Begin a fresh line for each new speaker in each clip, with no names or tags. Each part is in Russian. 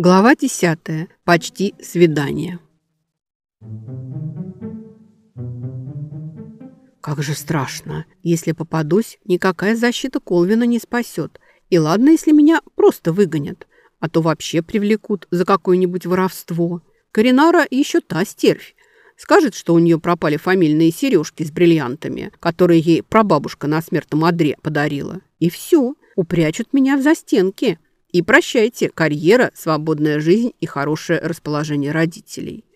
Глава 10. Почти свидание. Как же страшно. Если попадусь, никакая защита Колвина не спасет. И ладно, если меня просто выгонят, а то вообще привлекут за какое-нибудь воровство. Коринара еще та стервь. Скажет, что у нее пропали фамильные сережки с бриллиантами, которые ей прабабушка на смертном одре подарила. И все, упрячут меня в застенки. И прощайте, карьера, свободная жизнь и хорошее расположение родителей.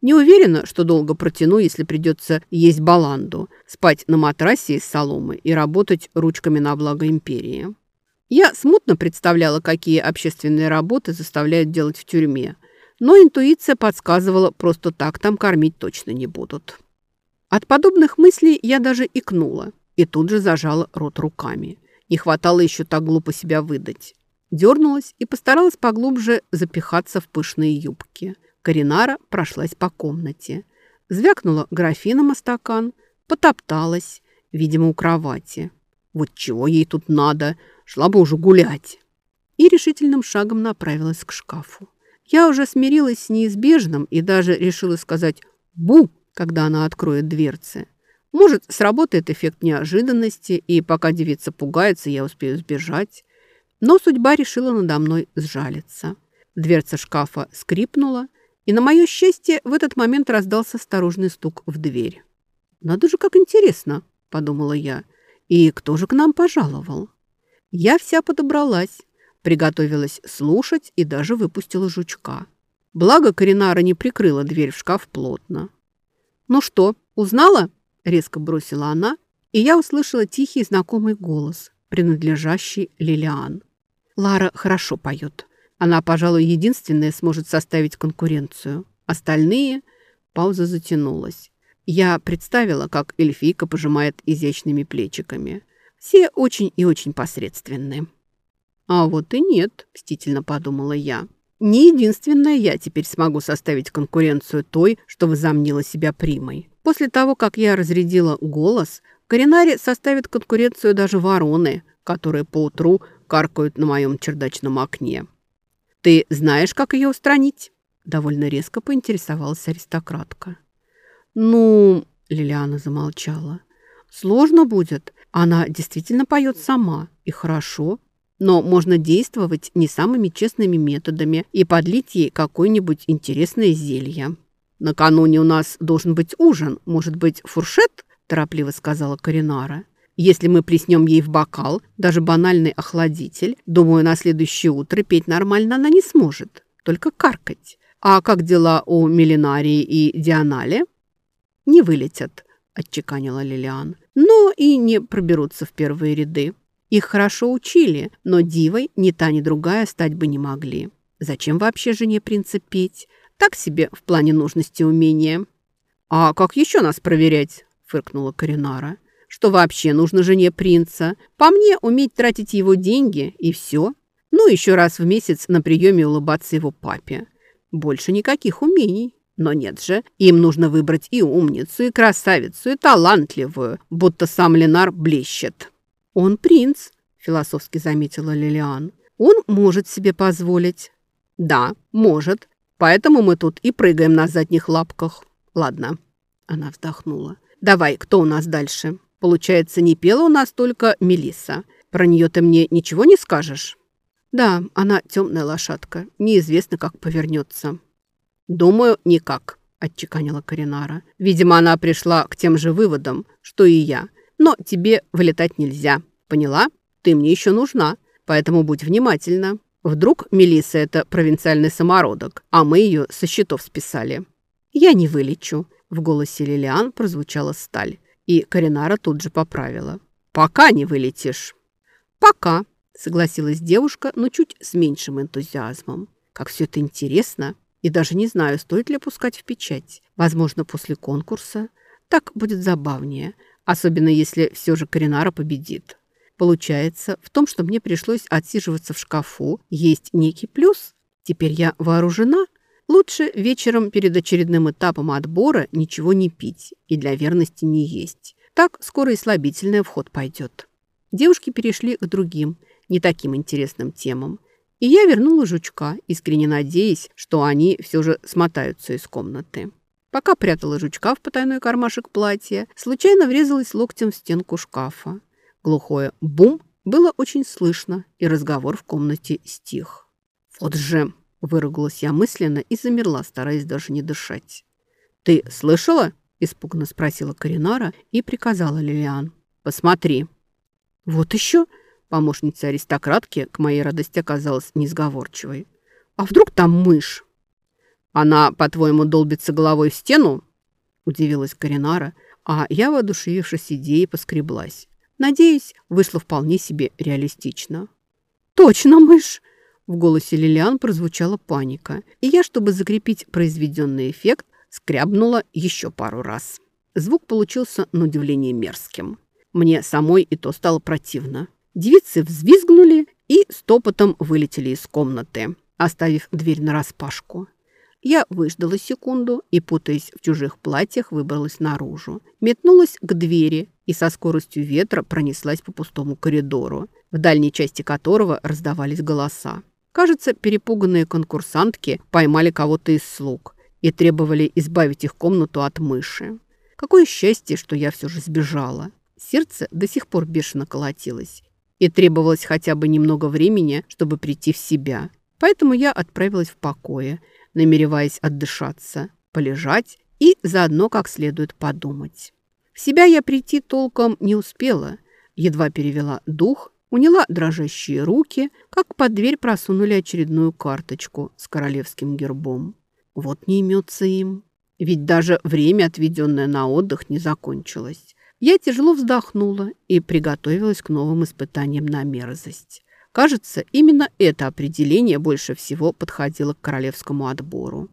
Не уверена, что долго протяну, если придется есть баланду, спать на матрасе из соломы и работать ручками на благо империи. Я смутно представляла, какие общественные работы заставляют делать в тюрьме, но интуиция подсказывала, просто так там кормить точно не будут. От подобных мыслей я даже икнула и тут же зажала рот руками. Не хватало еще так глупо себя выдать. Дернулась и постаралась поглубже запихаться в пышные юбки. Каринара прошлась по комнате. Звякнула графином о стакан, потопталась, видимо, у кровати. Вот чего ей тут надо, шла бы уже гулять. И решительным шагом направилась к шкафу. Я уже смирилась с неизбежным и даже решила сказать «бу», когда она откроет дверцы. Может, сработает эффект неожиданности, и пока девица пугается, я успею сбежать. Но судьба решила надо мной сжалиться. Дверца шкафа скрипнула, и на мое счастье в этот момент раздался осторожный стук в дверь. «Надо же, как интересно!» – подумала я. «И кто же к нам пожаловал?» Я вся подобралась, приготовилась слушать и даже выпустила жучка. Благо Коринара не прикрыла дверь в шкаф плотно. «Ну что, узнала?» – резко бросила она, и я услышала тихий знакомый голос, принадлежащий Лилиан. Лара хорошо поет. Она, пожалуй, единственная сможет составить конкуренцию. Остальные... Пауза затянулась. Я представила, как эльфийка пожимает изящными плечиками. Все очень и очень посредственные. А вот и нет, мстительно подумала я. Не единственная я теперь смогу составить конкуренцию той, что возомнила себя примой. После того, как я разрядила голос, Коринари составит конкуренцию даже вороны, которые поутру каркают на моем чердачном окне. «Ты знаешь, как ее устранить?» Довольно резко поинтересовалась аристократка. «Ну...» — Лилиана замолчала. «Сложно будет. Она действительно поет сама. И хорошо. Но можно действовать не самыми честными методами и подлить ей какое-нибудь интересное зелье. Накануне у нас должен быть ужин. Может быть, фуршет?» – торопливо сказала Каринара. Если мы плеснем ей в бокал, даже банальный охладитель, думаю, на следующее утро петь нормально она не сможет, только каркать. А как дела у Милинарии и Дианале? Не вылетят, отчеканила Лилиан, но и не проберутся в первые ряды. Их хорошо учили, но дивой ни та, ни другая стать бы не могли. Зачем вообще жене принца петь? Так себе в плане нужности умения. «А как еще нас проверять?» – фыркнула Каринара что вообще нужно жене принца. По мне, уметь тратить его деньги и все. Ну, еще раз в месяц на приеме улыбаться его папе. Больше никаких умений. Но нет же, им нужно выбрать и умницу, и красавицу, и талантливую, будто сам Ленар блещет. «Он принц», – философски заметила Лилиан. «Он может себе позволить». «Да, может. Поэтому мы тут и прыгаем на задних лапках». «Ладно». Она вздохнула. «Давай, кто у нас дальше?» Получается, не пела у нас только Мелисса. Про нее ты мне ничего не скажешь? Да, она темная лошадка. Неизвестно, как повернется. Думаю, никак, отчеканила Каринара. Видимо, она пришла к тем же выводам, что и я. Но тебе вылетать нельзя. Поняла? Ты мне еще нужна. Поэтому будь внимательна. Вдруг Мелисса это провинциальный самородок, а мы ее со счетов списали. Я не вылечу. В голосе Лилиан прозвучала сталь. И Каринара тут же поправила. «Пока не вылетишь». «Пока», — согласилась девушка, но чуть с меньшим энтузиазмом. «Как все это интересно. И даже не знаю, стоит ли пускать в печать. Возможно, после конкурса. Так будет забавнее, особенно если все же Каринара победит. Получается, в том, что мне пришлось отсиживаться в шкафу, есть некий плюс. Теперь я вооружена. Лучше вечером перед очередным этапом отбора ничего не пить и для верности не есть. Так скоро и слабительное в ход пойдет. Девушки перешли к другим, не таким интересным темам. И я вернула жучка, искренне надеясь, что они все же смотаются из комнаты. Пока прятала жучка в потайной кармашек платья, случайно врезалась локтем в стенку шкафа. Глухое «бум» было очень слышно, и разговор в комнате стих. «Вот же!» – выругалась я мысленно и замерла, стараясь даже не дышать. «Ты слышала?» – испуганно спросила Каринара и приказала Лилиан. «Посмотри». «Вот еще!» – помощница аристократки к моей радости оказалась несговорчивой. «А вдруг там мышь?» «Она, по-твоему, долбится головой в стену?» – удивилась Каринара, а я, воодушевившись идеей, поскреблась. Надеюсь, вышло вполне себе реалистично. «Точно, мышь!» В голосе Лилиан прозвучала паника, и я, чтобы закрепить произведенный эффект, скрябнула еще пару раз. Звук получился на удивление мерзким. Мне самой и то стало противно. Девицы взвизгнули и стопотом вылетели из комнаты, оставив дверь нараспашку. Я выждала секунду и, путаясь в чужих платьях, выбралась наружу. Метнулась к двери и со скоростью ветра пронеслась по пустому коридору, в дальней части которого раздавались голоса. Кажется, перепуганные конкурсантки поймали кого-то из слуг и требовали избавить их комнату от мыши. Какое счастье, что я все же сбежала. Сердце до сих пор бешено колотилось, и требовалось хотя бы немного времени, чтобы прийти в себя. Поэтому я отправилась в покое – намереваясь отдышаться, полежать и заодно как следует подумать. В себя я прийти толком не успела, едва перевела дух, уняла дрожащие руки, как под дверь просунули очередную карточку с королевским гербом. Вот не имется им. Ведь даже время, отведенное на отдых, не закончилось. Я тяжело вздохнула и приготовилась к новым испытаниям на мерзость. Кажется, именно это определение больше всего подходило к королевскому отбору.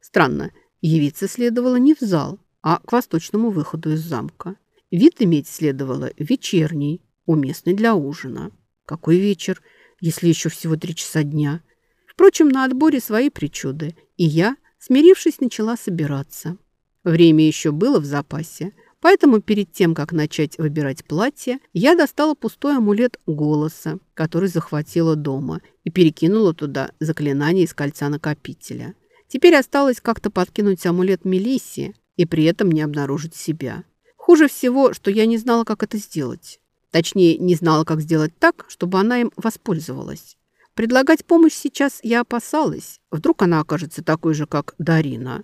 Странно, явиться следовало не в зал, а к восточному выходу из замка. Вид иметь следовало вечерний, уместный для ужина. Какой вечер, если еще всего три часа дня? Впрочем, на отборе свои причуды, и я, смирившись, начала собираться. Время еще было в запасе, Поэтому перед тем, как начать выбирать платье, я достала пустой амулет голоса, который захватила дома, и перекинула туда заклинание из кольца накопителя. Теперь осталось как-то подкинуть амулет Мелиссе и при этом не обнаружить себя. Хуже всего, что я не знала, как это сделать. Точнее, не знала, как сделать так, чтобы она им воспользовалась. Предлагать помощь сейчас я опасалась. Вдруг она окажется такой же, как Дарина.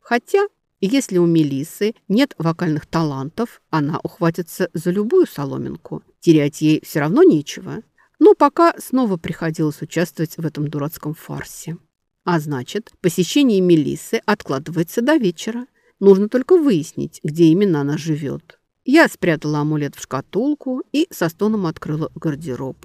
Хотя если у Мелисы нет вокальных талантов, она ухватится за любую соломинку. Терять ей все равно нечего. Но пока снова приходилось участвовать в этом дурацком фарсе. А значит, посещение Мелисы откладывается до вечера. Нужно только выяснить, где именно она живет. Я спрятала амулет в шкатулку и со стоном открыла гардероб.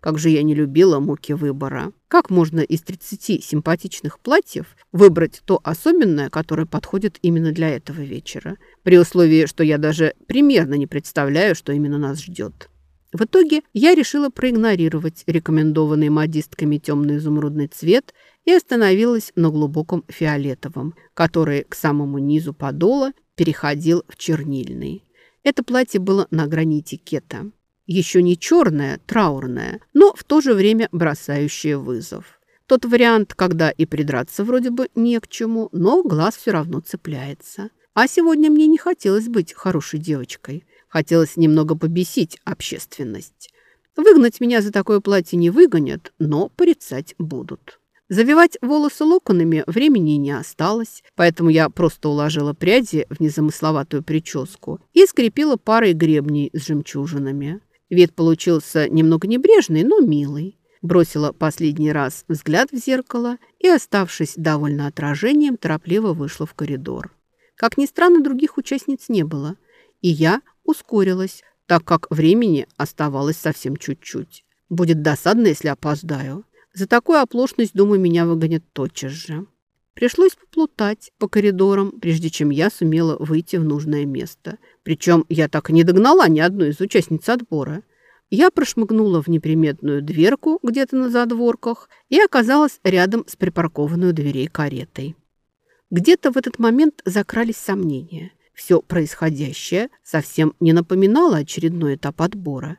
Как же я не любила муки выбора. Как можно из 30 симпатичных платьев выбрать то особенное, которое подходит именно для этого вечера, при условии, что я даже примерно не представляю, что именно нас ждет. В итоге я решила проигнорировать рекомендованный модистками темный изумрудный цвет и остановилась на глубоком фиолетовом, который к самому низу подола переходил в чернильный. Это платье было на грани этикета. Еще не черная, траурная, но в то же время бросающая вызов. Тот вариант, когда и придраться вроде бы не к чему, но глаз все равно цепляется. А сегодня мне не хотелось быть хорошей девочкой. Хотелось немного побесить общественность. Выгнать меня за такое платье не выгонят, но порицать будут. Завивать волосы локонами времени не осталось, поэтому я просто уложила пряди в незамысловатую прическу и скрепила парой гребней с жемчужинами. Вид получился немного небрежный, но милый. Бросила последний раз взгляд в зеркало и, оставшись довольно отражением, торопливо вышла в коридор. Как ни странно, других участниц не было. И я ускорилась, так как времени оставалось совсем чуть-чуть. Будет досадно, если опоздаю. За такую оплошность, думаю, меня выгонят тотчас же. Пришлось поплутать по коридорам, прежде чем я сумела выйти в нужное место. Причем я так и не догнала ни одну из участниц отбора. Я прошмыгнула в неприметную дверку где-то на задворках и оказалась рядом с припаркованной дверей каретой. Где-то в этот момент закрались сомнения. Все происходящее совсем не напоминало очередной этап отбора.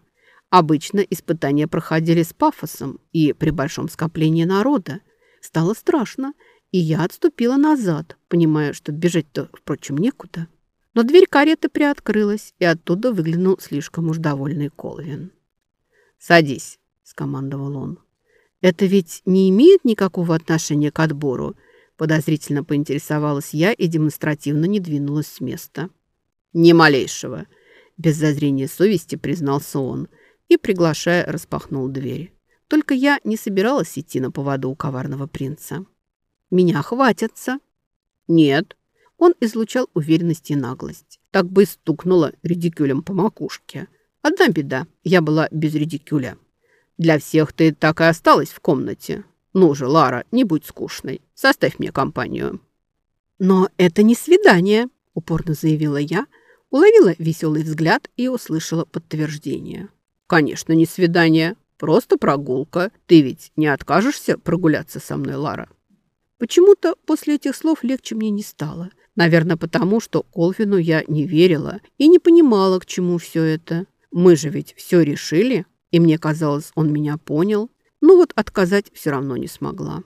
Обычно испытания проходили с пафосом и при большом скоплении народа. Стало страшно, и я отступила назад, понимая, что бежать-то, впрочем, некуда. Но дверь кареты приоткрылась, и оттуда выглянул слишком уж довольный Колвин. «Садись», — скомандовал он. «Это ведь не имеет никакого отношения к отбору?» Подозрительно поинтересовалась я и демонстративно не двинулась с места. «Ни малейшего», — без зазрения совести признался он и, приглашая, распахнул дверь. Только я не собиралась идти на поводу у коварного принца. «Меня хватятся». «Нет», он излучал уверенность и наглость. Так бы и стукнуло редикюлем по макушке. Одна беда, я была без редикюля. Для всех ты так и осталась в комнате. Ну же, Лара, не будь скучной. Составь мне компанию. Но это не свидание, упорно заявила я, уловила веселый взгляд и услышала подтверждение. Конечно, не свидание, просто прогулка. Ты ведь не откажешься прогуляться со мной, Лара? Почему-то после этих слов легче мне не стало – Наверное, потому что Колвину я не верила и не понимала, к чему все это. Мы же ведь все решили, и мне казалось, он меня понял. Но вот отказать все равно не смогла.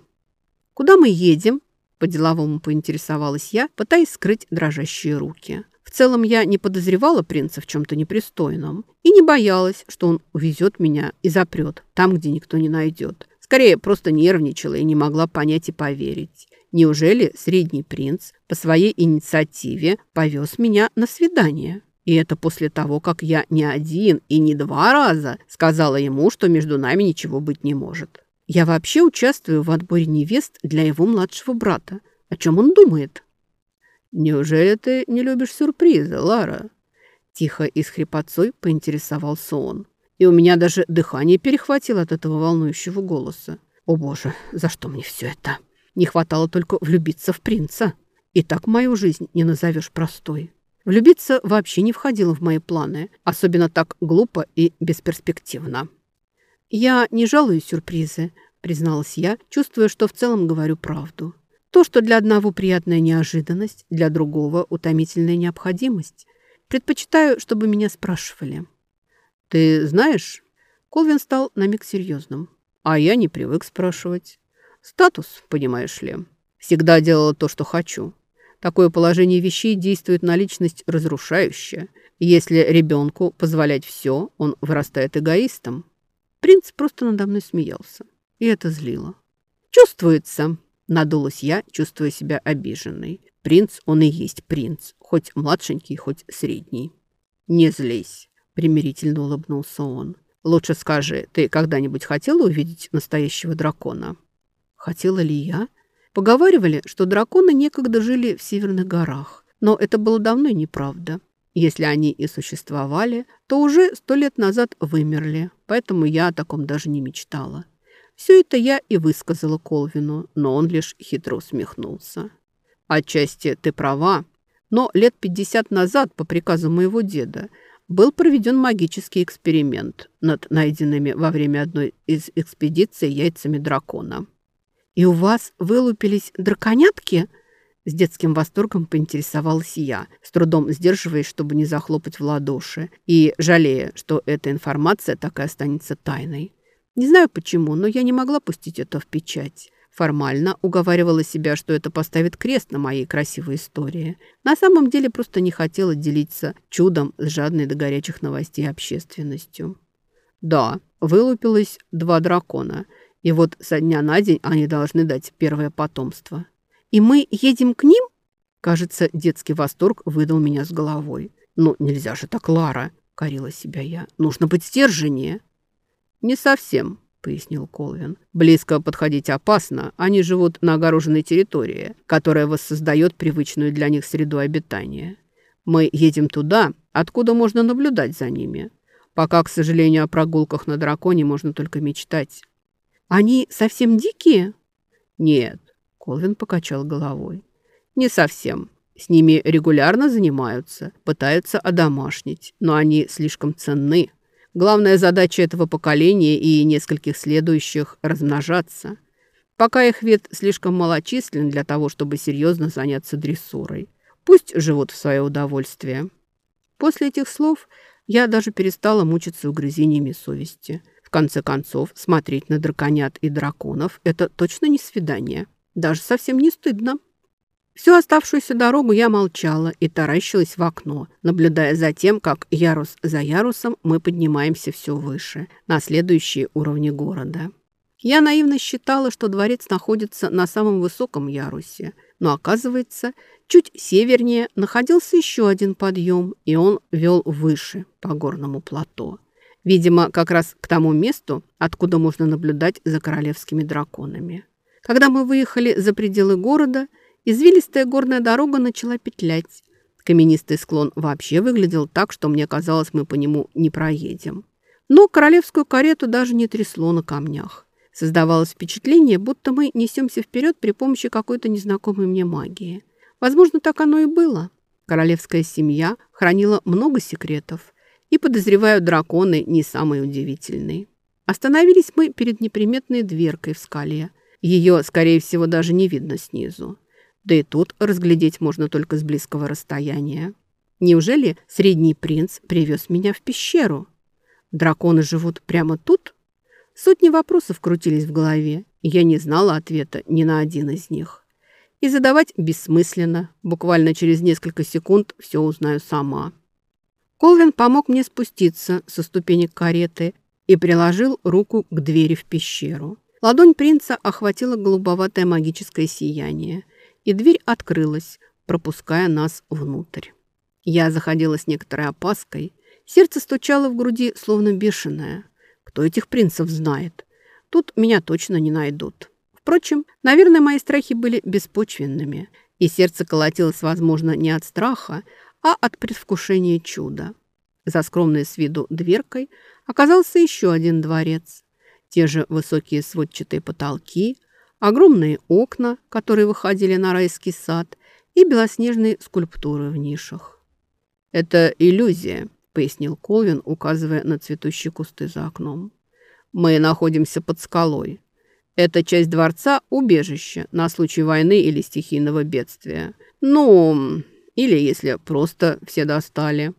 «Куда мы едем?» – по-деловому поинтересовалась я, пытаясь скрыть дрожащие руки. В целом я не подозревала принца в чем-то непристойном и не боялась, что он увезет меня и запрет там, где никто не найдет. Скорее, просто нервничала и не могла понять и поверить. Неужели средний принц по своей инициативе повез меня на свидание? И это после того, как я не один и не два раза сказала ему, что между нами ничего быть не может. Я вообще участвую в отборе невест для его младшего брата. О чем он думает? «Неужели ты не любишь сюрпризы, Лара?» Тихо и с хрипотцой поинтересовался он. И у меня даже дыхание перехватило от этого волнующего голоса. «О боже, за что мне все это?» Не хватало только влюбиться в принца. И так мою жизнь не назовешь простой. Влюбиться вообще не входило в мои планы, особенно так глупо и бесперспективно. «Я не жалую сюрпризы», — призналась я, чувствуя, что в целом говорю правду. То, что для одного приятная неожиданность, для другого утомительная необходимость. Предпочитаю, чтобы меня спрашивали. «Ты знаешь...» Колвин стал на миг серьезным. «А я не привык спрашивать. Статус, понимаешь ли. Всегда делала то, что хочу. Такое положение вещей действует на личность разрушающе. Если ребенку позволять все, он вырастает эгоистом. Принц просто надо мной смеялся. И это злило. «Чувствуется!» – надулась я, чувствуя себя обиженной. Принц, он и есть принц, хоть младшенький, хоть средний. «Не злись!» – примирительно улыбнулся он. «Лучше скажи, ты когда-нибудь хотела увидеть настоящего дракона?» Хотела ли я? Поговаривали, что драконы некогда жили в северных горах, но это было давно неправда. Если они и существовали, то уже сто лет назад вымерли, поэтому я о таком даже не мечтала. Все это я и высказала Колвину, но он лишь хитро усмехнулся. «Отчасти ты права, но лет пятьдесят назад, по приказу моего деда, был проведен магический эксперимент над найденными во время одной из экспедиций яйцами дракона. «И у вас вылупились драконятки?» С детским восторгом поинтересовалась я, с трудом сдерживаясь, чтобы не захлопать в ладоши, и жалея, что эта информация так и останется тайной. Не знаю почему, но я не могла пустить это в печать. Формально уговаривала себя, что это поставит крест на моей красивой истории. На самом деле просто не хотела делиться чудом с жадной до горячих новостей общественностью. Да, вылупилось два дракона – и вот со дня на день они должны дать первое потомство. И мы едем к ним? Кажется, детский восторг выдал меня с головой. Ну, нельзя же так, Лара, корила себя я. Нужно быть стерженнее. Не совсем, пояснил Колвин. Близко подходить опасно. Они живут на огороженной территории, которая воссоздает привычную для них среду обитания. Мы едем туда, откуда можно наблюдать за ними. Пока, к сожалению, о прогулках на драконе можно только мечтать. Они совсем дикие? Нет, Колвин покачал головой. Не совсем. С ними регулярно занимаются, пытаются одомашнить, но они слишком ценны. Главная задача этого поколения и нескольких следующих – размножаться. Пока их вид слишком малочислен для того, чтобы серьезно заняться дрессурой. Пусть живут в свое удовольствие. После этих слов я даже перестала мучиться угрызениями совести. В конце концов, смотреть на драконят и драконов – это точно не свидание. Даже совсем не стыдно. Всю оставшуюся дорогу я молчала и таращилась в окно, наблюдая за тем, как ярус за ярусом мы поднимаемся все выше, на следующие уровни города. Я наивно считала, что дворец находится на самом высоком ярусе, но оказывается, чуть севернее находился еще один подъем, и он вел выше, по горному плато. Видимо, как раз к тому месту, откуда можно наблюдать за королевскими драконами. Когда мы выехали за пределы города – Извилистая горная дорога начала петлять. Каменистый склон вообще выглядел так, что мне казалось, мы по нему не проедем. Но королевскую карету даже не трясло на камнях. Создавалось впечатление, будто мы несемся вперед при помощи какой-то незнакомой мне магии. Возможно, так оно и было. Королевская семья хранила много секретов, и, подозреваю, драконы не самые удивительные. Остановились мы перед неприметной дверкой в скале. Ее, скорее всего, даже не видно снизу. Да и тут разглядеть можно только с близкого расстояния. Неужели средний принц привез меня в пещеру? Драконы живут прямо тут? Сотни вопросов крутились в голове, и я не знала ответа ни на один из них. И задавать бессмысленно. Буквально через несколько секунд все узнаю сама. Колвин помог мне спуститься со ступенек кареты и приложил руку к двери в пещеру. Ладонь принца охватила голубоватое магическое сияние – и дверь открылась, пропуская нас внутрь. Я заходила с некоторой опаской. Сердце стучало в груди, словно бешеное. Кто этих принцев знает? Тут меня точно не найдут. Впрочем, наверное, мои страхи были беспочвенными, и сердце колотилось, возможно, не от страха, а от предвкушения чуда. За скромной с виду дверкой оказался еще один дворец. Те же высокие сводчатые потолки – огромные окна, которые выходили на райский сад, и белоснежные скульптуры в нишах. «Это иллюзия», — пояснил Колвин, указывая на цветущие кусты за окном. «Мы находимся под скалой. Эта часть дворца – убежище на случай войны или стихийного бедствия. Ну, или если просто все достали.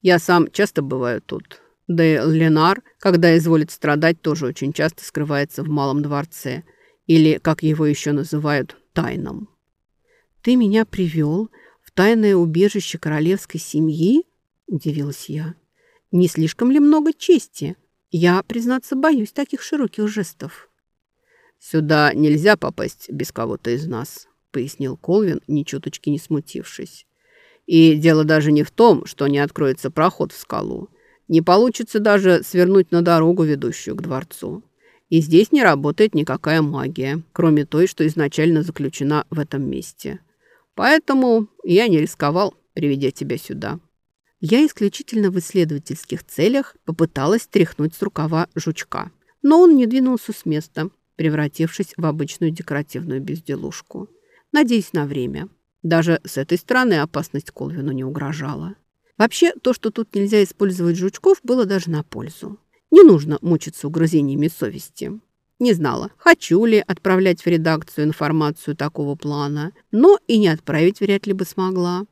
Я сам часто бываю тут. Да и Ленар, когда изволит страдать, тоже очень часто скрывается в малом дворце – или, как его еще называют, тайном. «Ты меня привел в тайное убежище королевской семьи?» – удивилась я. «Не слишком ли много чести? Я, признаться, боюсь таких широких жестов». «Сюда нельзя попасть без кого-то из нас», – пояснил Колвин, ни чуточки не смутившись. «И дело даже не в том, что не откроется проход в скалу. Не получится даже свернуть на дорогу, ведущую к дворцу. И здесь не работает никакая магия, кроме той, что изначально заключена в этом месте. Поэтому я не рисковал, приведя тебя сюда. Я исключительно в исследовательских целях попыталась тряхнуть с рукава жучка. Но он не двинулся с места, превратившись в обычную декоративную безделушку. Надеюсь, на время. Даже с этой стороны опасность Колвину не угрожала. Вообще, то, что тут нельзя использовать жучков, было даже на пользу. Не нужно мучиться угрызениями совести. Не знала, хочу ли отправлять в редакцию информацию такого плана, но и не отправить вряд ли бы смогла.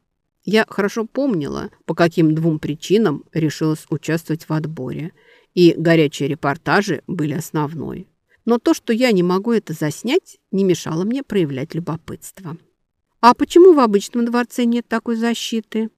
Я хорошо помнила, по каким двум причинам решилась участвовать в отборе, и горячие репортажи были основной. Но то, что я не могу это заснять, не мешало мне проявлять любопытство. А почему в обычном дворце нет такой защиты?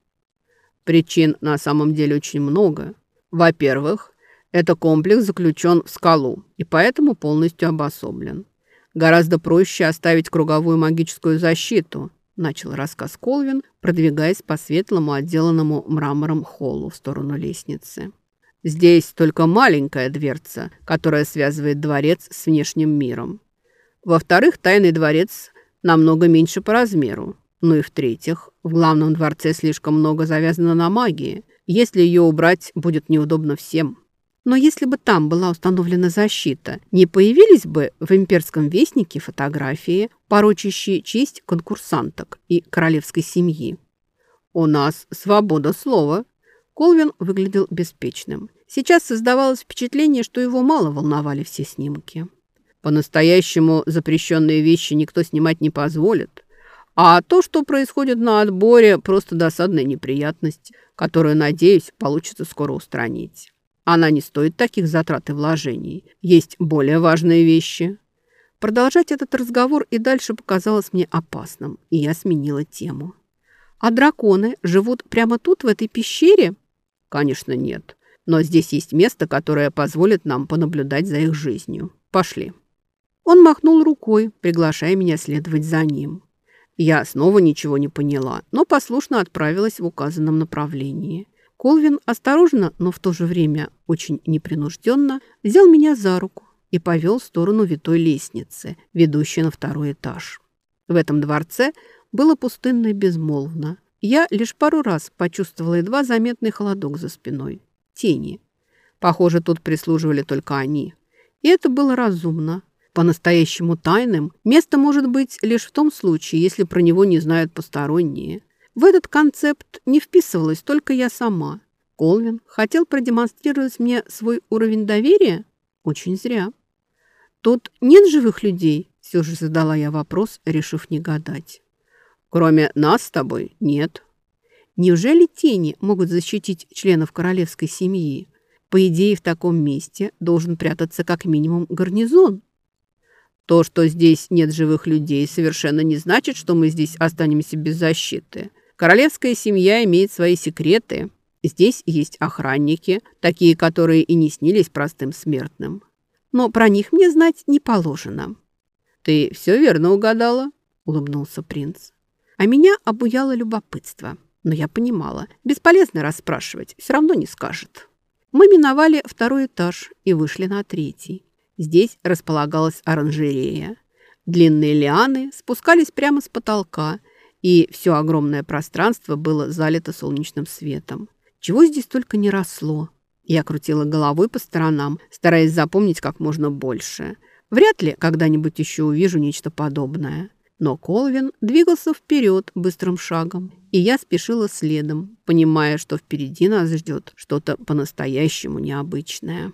Причин на самом деле очень много. Во-первых, этот комплекс заключен в скалу и поэтому полностью обособлен. Гораздо проще оставить круговую магическую защиту, начал рассказ Колвин, продвигаясь по светлому, отделанному мрамором холлу в сторону лестницы. Здесь только маленькая дверца, которая связывает дворец с внешним миром. Во-вторых, тайный дворец намного меньше по размеру. Ну и в-третьих, в главном дворце слишком много завязано на магии. Если ее убрать, будет неудобно всем. Но если бы там была установлена защита, не появились бы в имперском вестнике фотографии, порочащие честь конкурсанток и королевской семьи. «У нас свобода слова». Колвин выглядел беспечным. Сейчас создавалось впечатление, что его мало волновали все снимки.
По-настоящему запрещенные вещи никто снимать не позволит. А то, что происходит на отборе, просто досадная неприятность, которую, надеюсь, получится скоро устранить. Она не стоит таких затрат и вложений. Есть более важные вещи.
Продолжать этот разговор и дальше показалось мне опасным, и я сменила тему. А драконы живут прямо тут, в этой пещере?
Конечно, нет. Но здесь есть место, которое позволит нам понаблюдать за их жизнью. Пошли».
Он махнул рукой, приглашая меня следовать за ним. Я снова ничего не поняла, но послушно отправилась в указанном направлении. Колвин осторожно, но в то же время очень непринужденно взял меня за руку и повел в сторону витой лестницы, ведущей на второй этаж. В этом дворце было пустынно и безмолвно. Я лишь пару раз почувствовала едва заметный холодок за спиной тени. Похоже, тут прислуживали только они. И это было разумно. По-настоящему тайным место может быть лишь в том случае, если про него не знают посторонние. В этот концепт не вписывалась только я сама. Колвин хотел продемонстрировать мне свой уровень доверия? Очень зря. Тут нет живых людей? Все же задала я вопрос, решив не гадать.
Кроме нас с тобой нет,
Неужели тени могут защитить членов королевской семьи? По идее, в таком месте должен прятаться как минимум гарнизон.
То, что здесь нет живых людей, совершенно не значит, что мы здесь останемся без защиты. Королевская семья имеет свои секреты. Здесь есть охранники, такие, которые и не снились простым смертным.
Но про них мне знать не положено.
«Ты все верно угадала», — улыбнулся принц.
А меня обуяло любопытство. Но я понимала, бесполезно расспрашивать, все равно не скажет. Мы миновали второй этаж и вышли на третий. Здесь располагалась оранжерея. Длинные лианы спускались прямо с потолка, и все огромное пространство было залито солнечным светом. Чего здесь только не росло. Я крутила головой по сторонам, стараясь запомнить как можно больше. Вряд ли когда-нибудь еще увижу нечто подобное. Но Колвин двигался вперед быстрым шагом, и я спешила следом, понимая, что впереди нас ждет что-то по-настоящему необычное.